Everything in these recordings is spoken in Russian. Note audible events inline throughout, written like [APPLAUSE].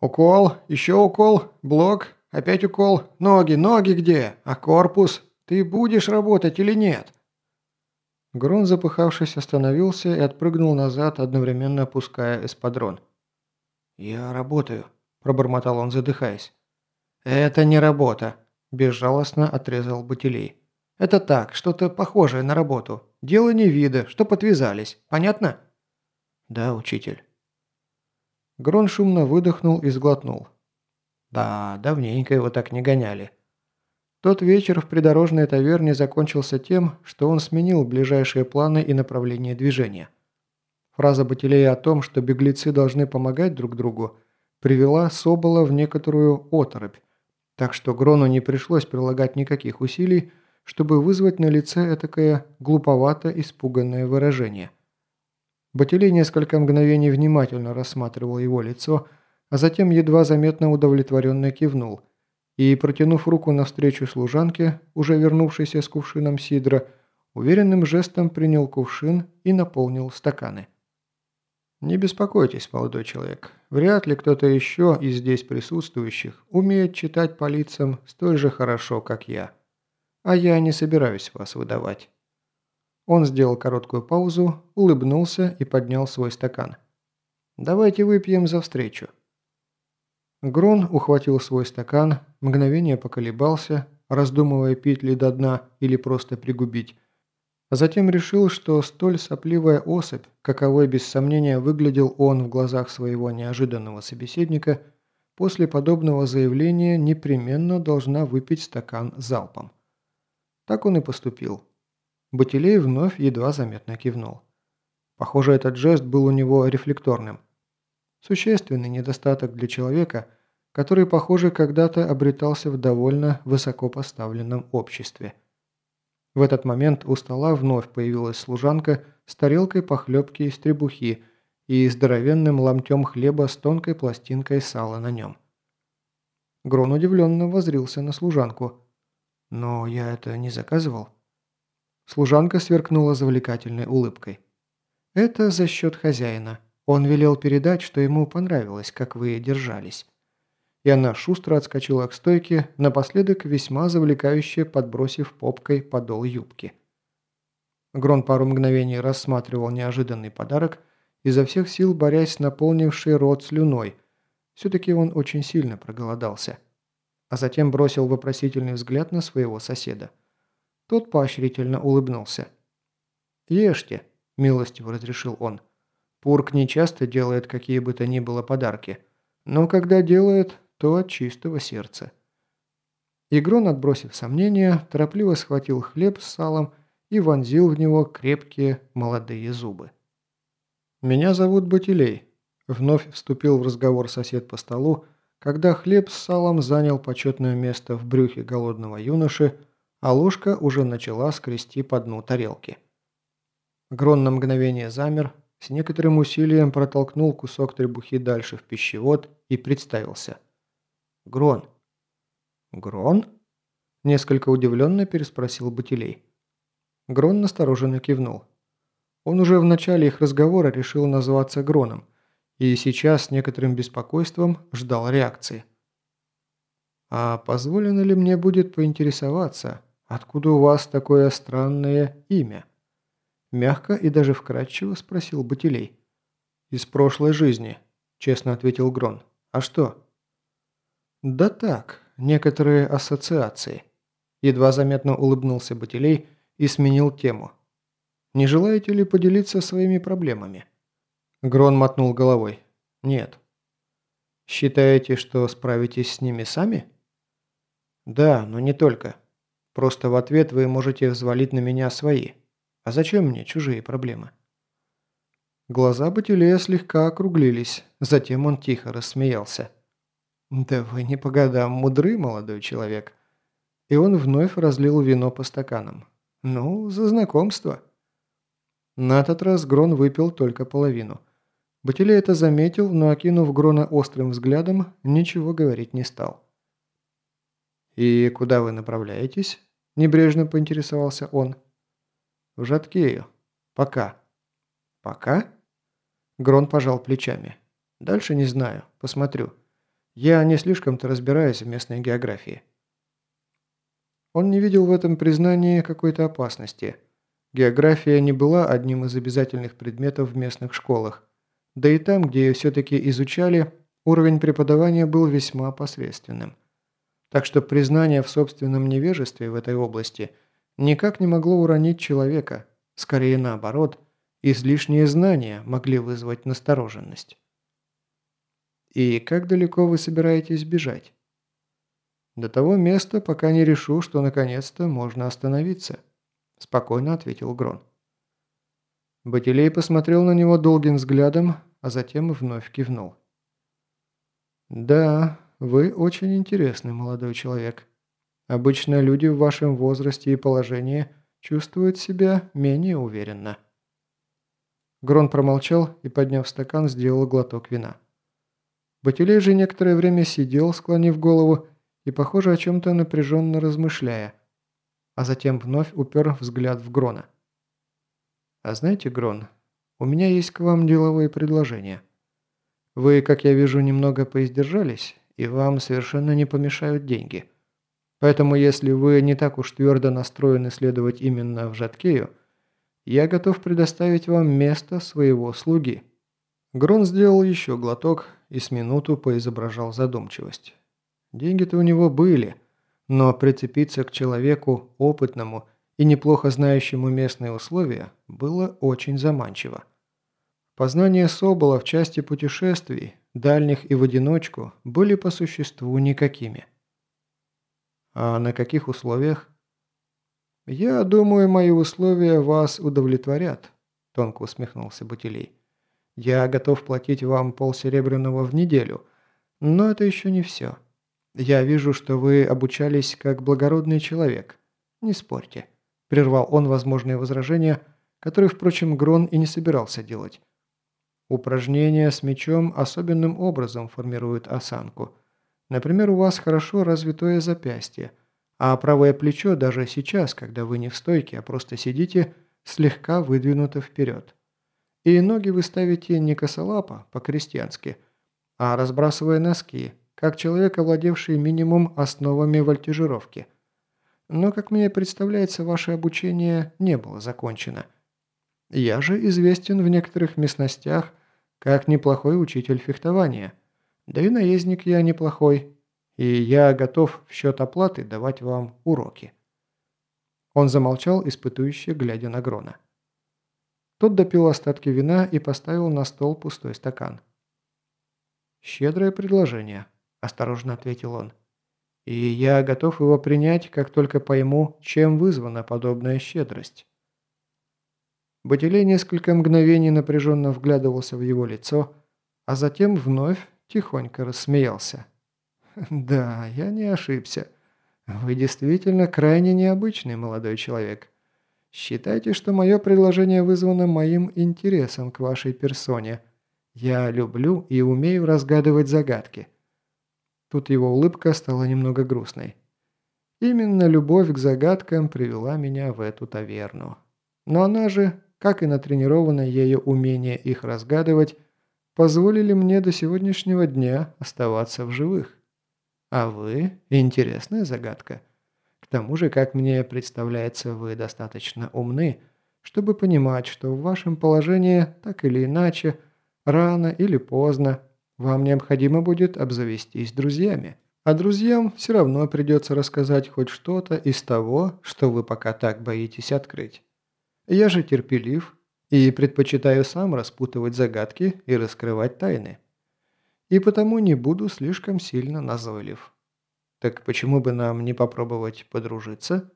«Укол, еще укол, блок, опять укол, ноги, ноги где? А корпус? Ты будешь работать или нет?» Грон, запыхавшись, остановился и отпрыгнул назад, одновременно опуская эспадрон. «Я работаю», – пробормотал он, задыхаясь. «Это не работа», – безжалостно отрезал Батилей. «Это так, что-то похожее на работу. Дело не вида, что подвязались. Понятно?» «Да, учитель». Грон шумно выдохнул и сглотнул. «Да, давненько его так не гоняли». Тот вечер в придорожной таверне закончился тем, что он сменил ближайшие планы и направление движения. Фраза Батилея о том, что беглецы должны помогать друг другу, привела Собола в некоторую оторопь, так что Грону не пришлось прилагать никаких усилий, чтобы вызвать на лице этакое глуповато испуганное выражение. Батилей несколько мгновений внимательно рассматривал его лицо, а затем едва заметно удовлетворенно кивнул и, протянув руку навстречу служанке, уже вернувшейся с кувшином сидра, уверенным жестом принял кувшин и наполнил стаканы. «Не беспокойтесь, молодой человек. Вряд ли кто-то еще из здесь присутствующих умеет читать по лицам столь же хорошо, как я. А я не собираюсь вас выдавать». Он сделал короткую паузу, улыбнулся и поднял свой стакан. «Давайте выпьем за встречу». Грон ухватил свой стакан, мгновение поколебался, раздумывая пить ли до дна или просто пригубить, затем решил, что столь сопливая особь, каковой без сомнения выглядел он в глазах своего неожиданного собеседника, после подобного заявления непременно должна выпить стакан залпом. Так он и поступил. Батилей вновь едва заметно кивнул. Похоже, этот жест был у него рефлекторным. Существенный недостаток для человека, который, похоже, когда-то обретался в довольно высоко поставленном обществе – в этот момент у стола вновь появилась служанка с тарелкой похлебки из требухи и здоровенным ломтем хлеба с тонкой пластинкой сала на нем. Грон удивленно возрился на служанку. «Но я это не заказывал». Служанка сверкнула завлекательной улыбкой. «Это за счет хозяина. Он велел передать, что ему понравилось, как вы держались» и она шустро отскочила к стойке, напоследок весьма завлекающе подбросив попкой подол юбки. Грон пару мгновений рассматривал неожиданный подарок, изо всех сил борясь с наполнившей рот слюной. Все-таки он очень сильно проголодался. А затем бросил вопросительный взгляд на своего соседа. Тот поощрительно улыбнулся. «Ешьте», – милостиво разрешил он. «Пурк не часто делает какие бы то ни было подарки, но когда делает, то от чистого сердца. Игрон, отбросив сомнения, торопливо схватил хлеб с салом и вонзил в него крепкие молодые зубы. «Меня зовут Батилей», – вновь вступил в разговор сосед по столу, когда хлеб с салом занял почетное место в брюхе голодного юноши, а ложка уже начала скрести по дну тарелки. Грон на мгновение замер, с некоторым усилием протолкнул кусок требухи дальше в пищевод и представился – Грон». «Грон?» – несколько удивленно переспросил Батилей. Грон настороженно кивнул. Он уже в начале их разговора решил называться Гроном, и сейчас с некоторым беспокойством ждал реакции. «А позволено ли мне будет поинтересоваться, откуда у вас такое странное имя?» Мягко и даже вкратчиво спросил Батилей. «Из прошлой жизни», – честно ответил Грон. «А что?» «Да так, некоторые ассоциации». Едва заметно улыбнулся Батилей и сменил тему. «Не желаете ли поделиться своими проблемами?» Грон мотнул головой. «Нет». «Считаете, что справитесь с ними сами?» «Да, но не только. Просто в ответ вы можете взвалить на меня свои. А зачем мне чужие проблемы?» Глаза Батилея слегка округлились, затем он тихо рассмеялся. «Да вы не по годам мудры, молодой человек». И он вновь разлил вино по стаканам. «Ну, за знакомство». На этот раз Грон выпил только половину. Батилей это заметил, но, окинув Грона острым взглядом, ничего говорить не стал. «И куда вы направляетесь?» – небрежно поинтересовался он. «В Жаткею. Пока». «Пока?» Грон пожал плечами. «Дальше не знаю. Посмотрю». Я не слишком-то разбираюсь в местной географии». Он не видел в этом признании какой-то опасности. География не была одним из обязательных предметов в местных школах. Да и там, где ее все-таки изучали, уровень преподавания был весьма посредственным. Так что признание в собственном невежестве в этой области никак не могло уронить человека, скорее наоборот, излишние знания могли вызвать настороженность. «И как далеко вы собираетесь бежать?» «До того места, пока не решу, что наконец-то можно остановиться», – спокойно ответил Грон. Батилей посмотрел на него долгим взглядом, а затем вновь кивнул. «Да, вы очень интересный молодой человек. Обычно люди в вашем возрасте и положении чувствуют себя менее уверенно». Грон промолчал и, подняв стакан, сделал глоток вина. Батилей же некоторое время сидел, склонив голову, и, похоже, о чем-то напряженно размышляя, а затем вновь упер взгляд в Грона. «А знаете, Грон, у меня есть к вам деловое предложение. Вы, как я вижу, немного поиздержались, и вам совершенно не помешают деньги. Поэтому, если вы не так уж твердо настроены следовать именно в Жаткею, я готов предоставить вам место своего слуги». Грон сделал еще глоток и с минуту поизображал задумчивость. Деньги-то у него были, но прицепиться к человеку опытному и неплохо знающему местные условия было очень заманчиво. Познания Собола в части путешествий, дальних и в одиночку, были по существу никакими. А на каких условиях? «Я думаю, мои условия вас удовлетворят», – тонко усмехнулся Бутилей. «Я готов платить вам полсеребряного в неделю, но это еще не все. Я вижу, что вы обучались как благородный человек. Не спорьте», – прервал он возможные возражения, которые, впрочем, Грон и не собирался делать. Упражнения с мечом особенным образом формируют осанку. Например, у вас хорошо развитое запястье – а правое плечо даже сейчас, когда вы не в стойке, а просто сидите, слегка выдвинуто вперед. И ноги вы ставите не косолапо, по-крестьянски, а разбрасывая носки, как человек, овладевший минимум основами вольтежировки. Но, как мне представляется, ваше обучение не было закончено. Я же известен в некоторых местностях как неплохой учитель фехтования. Да и наездник я неплохой, и я готов в счет оплаты давать вам уроки». Он замолчал, испытующе глядя на Грона. Тот допил остатки вина и поставил на стол пустой стакан. «Щедрое предложение», – осторожно ответил он. «И я готов его принять, как только пойму, чем вызвана подобная щедрость». Батилей несколько мгновений напряженно вглядывался в его лицо, а затем вновь тихонько рассмеялся. [LAUGHS] «Да, я не ошибся. Вы действительно крайне необычный молодой человек. Считайте, что мое предложение вызвано моим интересом к вашей персоне. Я люблю и умею разгадывать загадки». Тут его улыбка стала немного грустной. Именно любовь к загадкам привела меня в эту таверну. Но она же, как и натренированное ею умение их разгадывать, позволили мне до сегодняшнего дня оставаться в живых. А вы – интересная загадка. К тому же, как мне представляется, вы достаточно умны, чтобы понимать, что в вашем положении, так или иначе, рано или поздно, вам необходимо будет обзавестись друзьями. А друзьям все равно придется рассказать хоть что-то из того, что вы пока так боитесь открыть. Я же терпелив и предпочитаю сам распутывать загадки и раскрывать тайны и потому не буду слишком сильно назойлив. Так почему бы нам не попробовать подружиться?»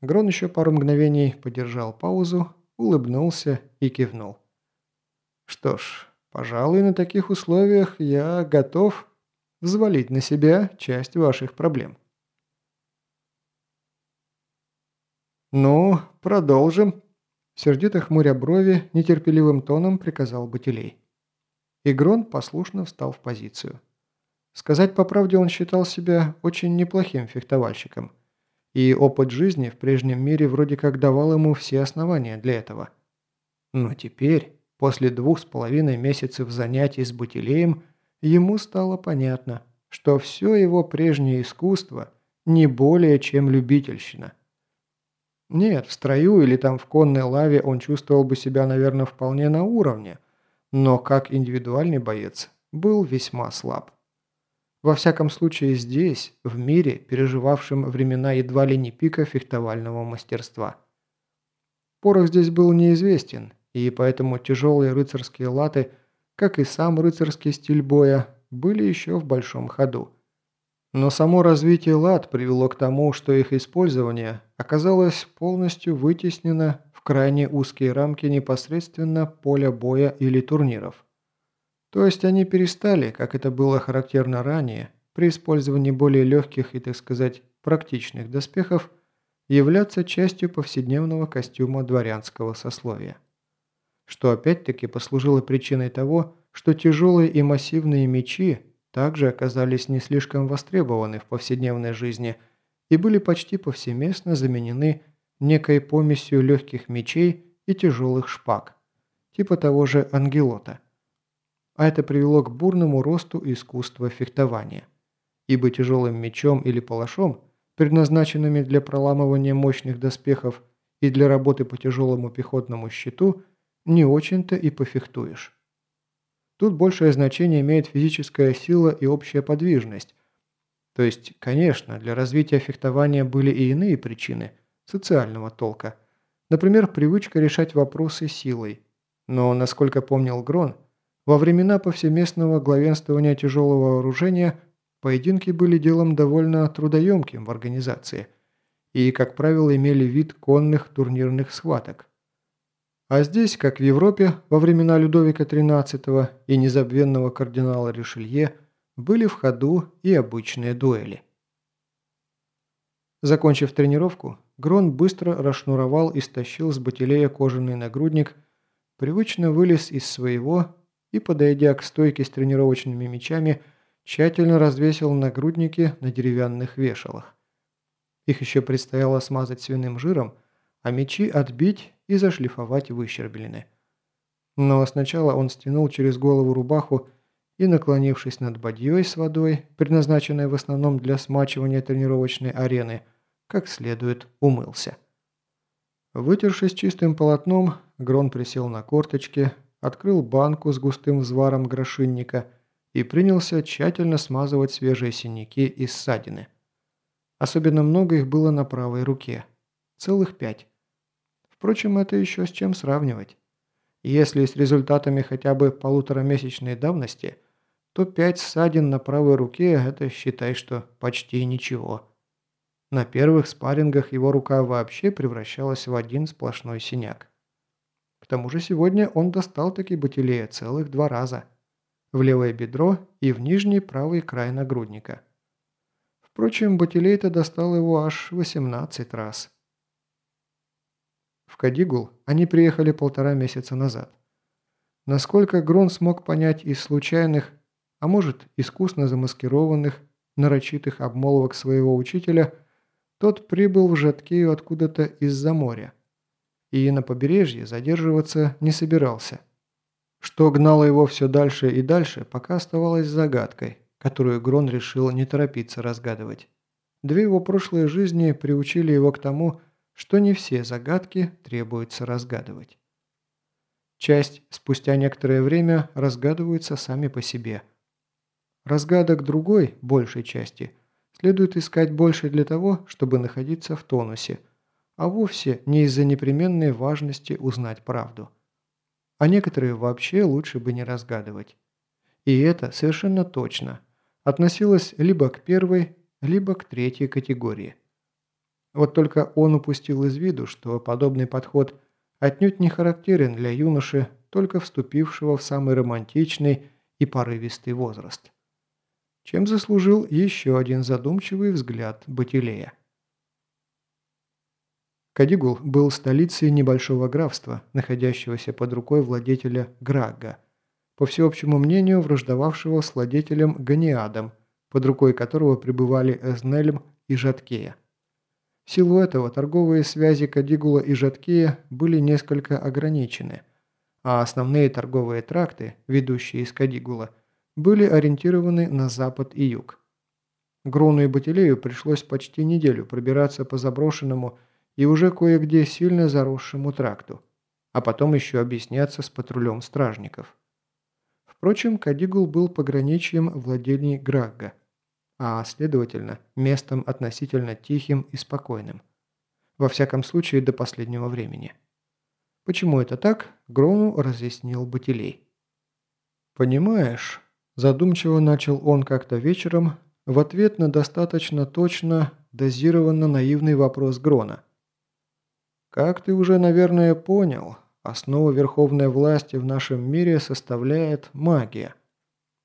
Грон еще пару мгновений подержал паузу, улыбнулся и кивнул. «Что ж, пожалуй, на таких условиях я готов взвалить на себя часть ваших проблем». «Ну, продолжим», – сердито хмуря брови, нетерпеливым тоном приказал Батилей. Игрон послушно встал в позицию. Сказать по правде, он считал себя очень неплохим фехтовальщиком. И опыт жизни в прежнем мире вроде как давал ему все основания для этого. Но теперь, после двух с половиной месяцев занятий с Бутилеем, ему стало понятно, что все его прежнее искусство не более чем любительщина. Нет, в строю или там в конной лаве он чувствовал бы себя, наверное, вполне на уровне, но как индивидуальный боец был весьма слаб. Во всяком случае здесь, в мире, переживавшем времена едва ли не пика фехтовального мастерства. Порох здесь был неизвестен, и поэтому тяжелые рыцарские латы, как и сам рыцарский стиль боя, были еще в большом ходу. Но само развитие лад привело к тому, что их использование оказалось полностью вытеснено в крайне узкие рамки непосредственно поля боя или турниров. То есть они перестали, как это было характерно ранее, при использовании более легких и, так сказать, практичных доспехов, являться частью повседневного костюма дворянского сословия. Что опять-таки послужило причиной того, что тяжелые и массивные мечи также оказались не слишком востребованы в повседневной жизни и были почти повсеместно заменены некой помесью легких мечей и тяжелых шпаг, типа того же ангелота. А это привело к бурному росту искусства фехтования, ибо тяжелым мечом или палашом – предназначенными для проламывания мощных доспехов и для работы по тяжелому пехотному щиту, не очень-то и пофехтуешь. Тут большее значение имеет физическая сила и общая подвижность. То есть, конечно, для развития фехтования были и иные причины, социального толка. Например, привычка решать вопросы силой. Но, насколько помнил Грон, во времена повсеместного главенствования тяжелого вооружения – Поединки были делом довольно трудоемким в организации и, как правило, имели вид конных турнирных схваток. А здесь, как в Европе во времена Людовика XIII и незабвенного кардинала Ришелье, были в ходу и обычные дуэли. Закончив тренировку, Грон быстро расшнуровал и стащил с батилея кожаный нагрудник, привычно вылез из своего и, подойдя к стойке с тренировочными мечами, тщательно развесил нагрудники на деревянных вешалах. Их еще предстояло смазать свиным жиром, а мечи отбить и зашлифовать выщерблены. Но сначала он стянул через голову рубаху и, наклонившись над бадьей с водой, предназначенной в основном для смачивания тренировочной арены, как следует умылся. Вытершись чистым полотном, Грон присел на корточки, открыл банку с густым взваром грошинника – и принялся тщательно смазывать свежие синяки и ссадины. Особенно много их было на правой руке. Целых пять. Впрочем, это еще с чем сравнивать. Если с результатами хотя бы полуторамесячной давности, то пять ссадин на правой руке – это считай, что почти ничего. На первых спаррингах его рука вообще превращалась в один сплошной синяк. К тому же сегодня он достал таки батилея целых два раза – в левое бедро и в нижний правый край нагрудника. Впрочем, Батилейта достал его аж 18 раз. В Кадигул они приехали полтора месяца назад. Насколько Грон смог понять из случайных, а может искусно замаскированных, нарочитых обмолвок своего учителя, тот прибыл в Жаткею откуда-то из-за моря и на побережье задерживаться не собирался – что гнало его все дальше и дальше, пока оставалось загадкой, которую Грон решил не торопиться разгадывать. Две его прошлые жизни приучили его к тому, что не все загадки требуется разгадывать. Часть спустя некоторое время разгадываются сами по себе. Разгадок другой, большей части, следует искать больше для того, чтобы находиться в тонусе, а вовсе не из-за непременной важности узнать правду а некоторые вообще лучше бы не разгадывать. И это совершенно точно относилось либо к первой, либо к третьей категории. Вот только он упустил из виду, что подобный подход отнюдь не характерен для юноши, только вступившего в самый романтичный и порывистый возраст. Чем заслужил еще один задумчивый взгляд Батилея. Кадигул был столицей небольшого графства, находящегося под рукой владетеля Грага, по всеобщему мнению враждовавшего с владетелем Ганиадом, под рукой которого пребывали Эзнельм и Жаткея. В силу этого торговые связи Кадигула и Жаткея были несколько ограничены, а основные торговые тракты, ведущие из Кадигула, были ориентированы на запад и юг. Грону и Батилею пришлось почти неделю пробираться по заброшенному и уже кое-где сильно заросшему тракту, а потом еще объясняться с патрулем стражников. Впрочем, Кадигул был пограничьем владений Грагга, а, следовательно, местом относительно тихим и спокойным. Во всяком случае, до последнего времени. Почему это так, Грону разъяснил Батилей. «Понимаешь», – задумчиво начал он как-то вечером, в ответ на достаточно точно дозированно наивный вопрос Грона. «Как ты уже, наверное, понял, основу верховной власти в нашем мире составляет магия.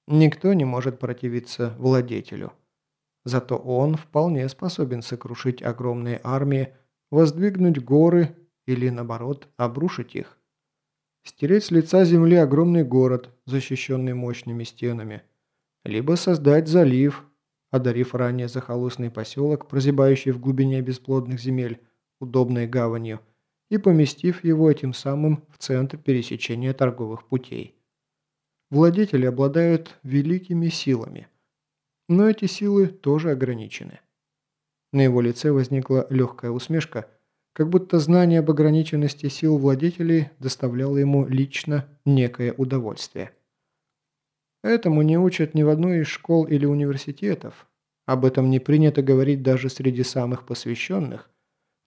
Никто не может противиться владетелю. Зато он вполне способен сокрушить огромные армии, воздвигнуть горы или, наоборот, обрушить их. Стереть с лица земли огромный город, защищенный мощными стенами. Либо создать залив, одарив ранее захолустный поселок, прозябающий в глубине бесплодных земель, удобной гаванью, и поместив его этим самым в центр пересечения торговых путей. Владетели обладают великими силами, но эти силы тоже ограничены. На его лице возникла легкая усмешка, как будто знание об ограниченности сил владетелей доставляло ему лично некое удовольствие. Этому не учат ни в одной из школ или университетов. Об этом не принято говорить даже среди самых посвященных,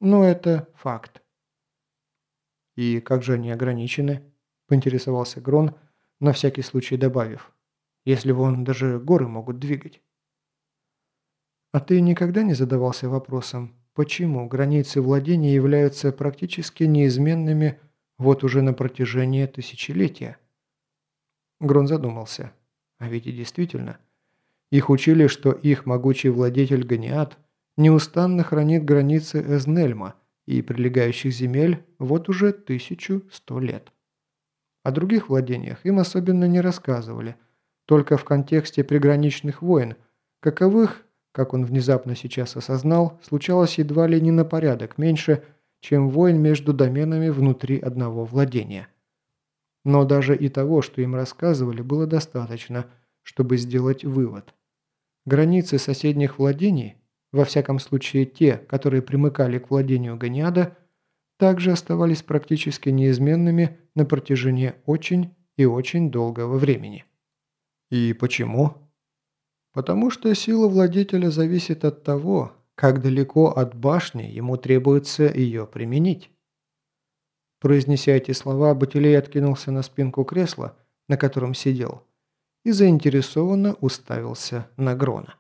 но это факт. «И как же они ограничены?» – поинтересовался Грон, на всякий случай добавив. «Если вон даже горы могут двигать». «А ты никогда не задавался вопросом, почему границы владения являются практически неизменными вот уже на протяжении тысячелетия?» Грон задумался. А ведь и действительно. Их учили, что их могучий владетель Ганиат неустанно хранит границы Эзнельма и прилегающих земель вот уже 1100 лет. О других владениях им особенно не рассказывали, только в контексте приграничных войн, каковых, как он внезапно сейчас осознал, случалось едва ли не на порядок меньше, чем войн между доменами внутри одного владения – но даже и того, что им рассказывали, было достаточно, чтобы сделать вывод. Границы соседних владений, во всяком случае те, которые примыкали к владению Ганиада, также оставались практически неизменными на протяжении очень и очень долгого времени. И почему? Потому что сила владетеля зависит от того, как далеко от башни ему требуется ее применить. Произнеся эти слова, Батилей откинулся на спинку кресла, на котором сидел, и заинтересованно уставился на Грона.